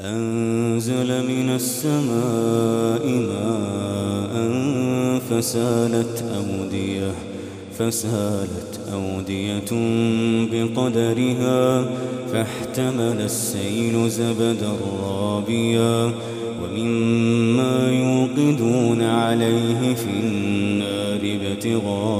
أنزل من السماء ماء فسالت أودية فسالت أودية بقدرها فاحتمل السيل زبدا رابيا ومما يوقدون عليه في النار ابتغاء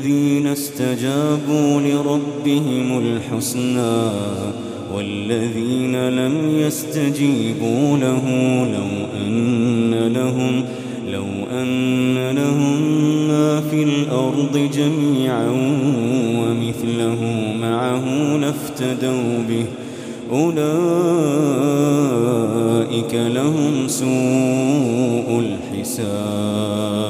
للذين استجابوا لربهم الحسنى والذين لم يستجيبوا له لو أن لهم لو أن لهم ما في الأرض جميعا ومثله معه لافتدوا به أولئك لهم سوء الحساب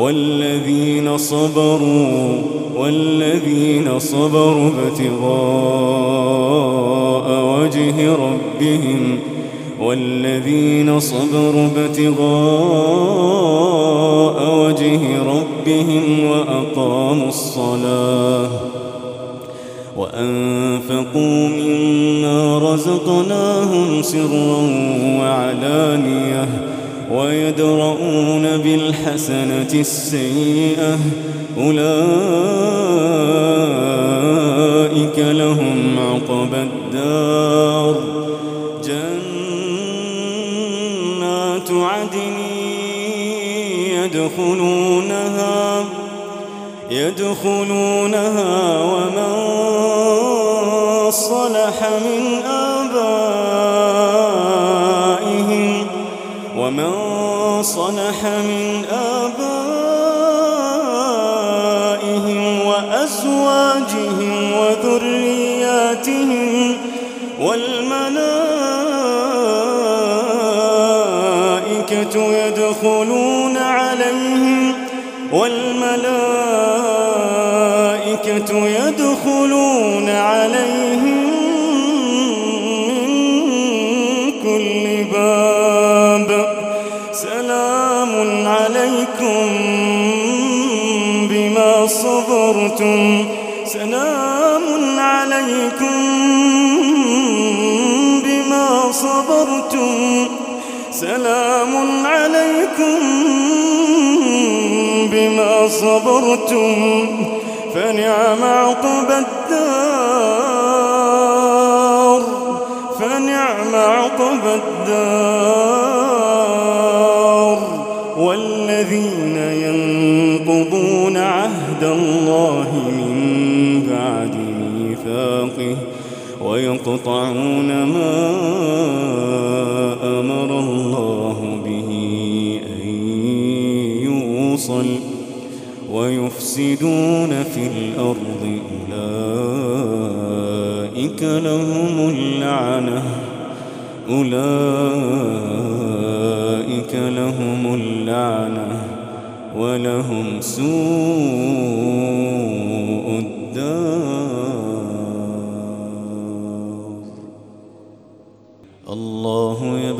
والذين صبروا والذين صبروا ابتغاء وجه ربهم والذين صبروا ابتغاء وجه ربهم وأقاموا الصلاة وأنفقوا مما رزقناهم سرا وعلانية ويدرؤون بالحسنة السيئة. أولئك لهم عقبى الدار. جنات عدن يدخلونها يدخلونها ومن صلح من آبائهم ومن صلح من آبائهم وأزواجهم وذرياتهم والملائكة يدخلون عليهم والملائكة يدخلون عليهم من كل باب سلام عليكم بما صبرتم. سلام عليكم بما صبرتم. سلام عليكم بما صبرتم. فنعم عقبى الدار. فنعم عقبى الدار. ميثاقه ويقطعون ما أمر الله به أن يوصل ويفسدون في الأرض أولئك لهم اللعنة أولئك لهم اللعنة ولهم سوء الدار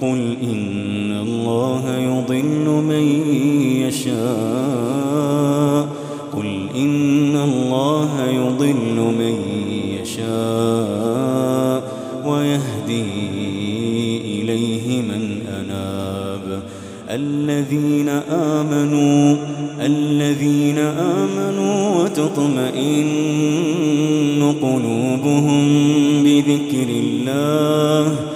قل إن الله يضل من يشاء. قل إن الله يضل من يشاء ويهدي إليه من أناب. الذين آمنوا الذين آمنوا وتطمئن قلوبهم بذكر الله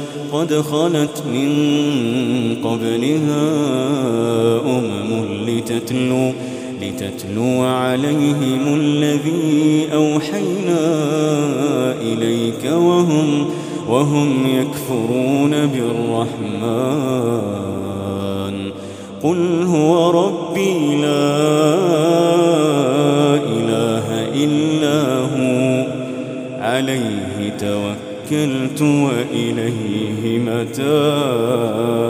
قد خلت من قبلها أمم لتتلو لتتلو عليهم الذي أوحينا إليك وهم وهم يكفرون بالرحمن قل هو ربي لا إله إلا هو عليه توكل توكلت وإليه متاب